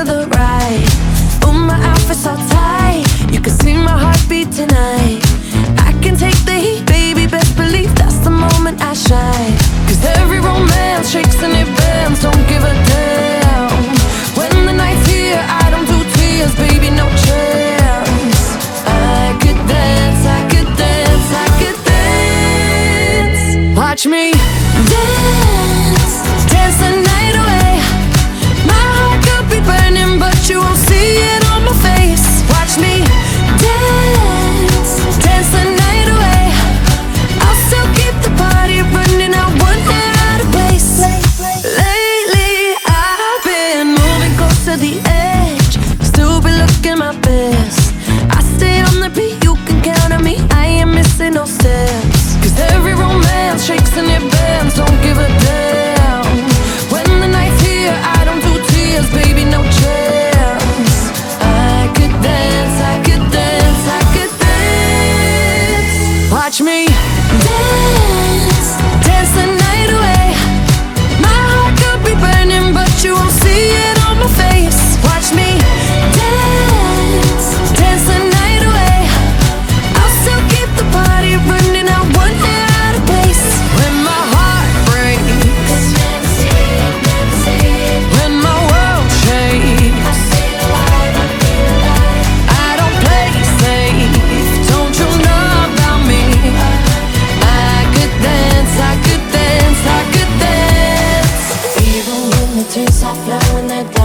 for the ride Oh, my outfit's all tight. You can see my heartbeat tonight. I can take the heat, baby, best believe That's the moment I shine. Cause every romance shakes and it bends. Don't give a damn. When the night's here, I don't do tears Baby, no chance. I could dance, I could dance, I could dance. Watch me dance. Cause I flow in that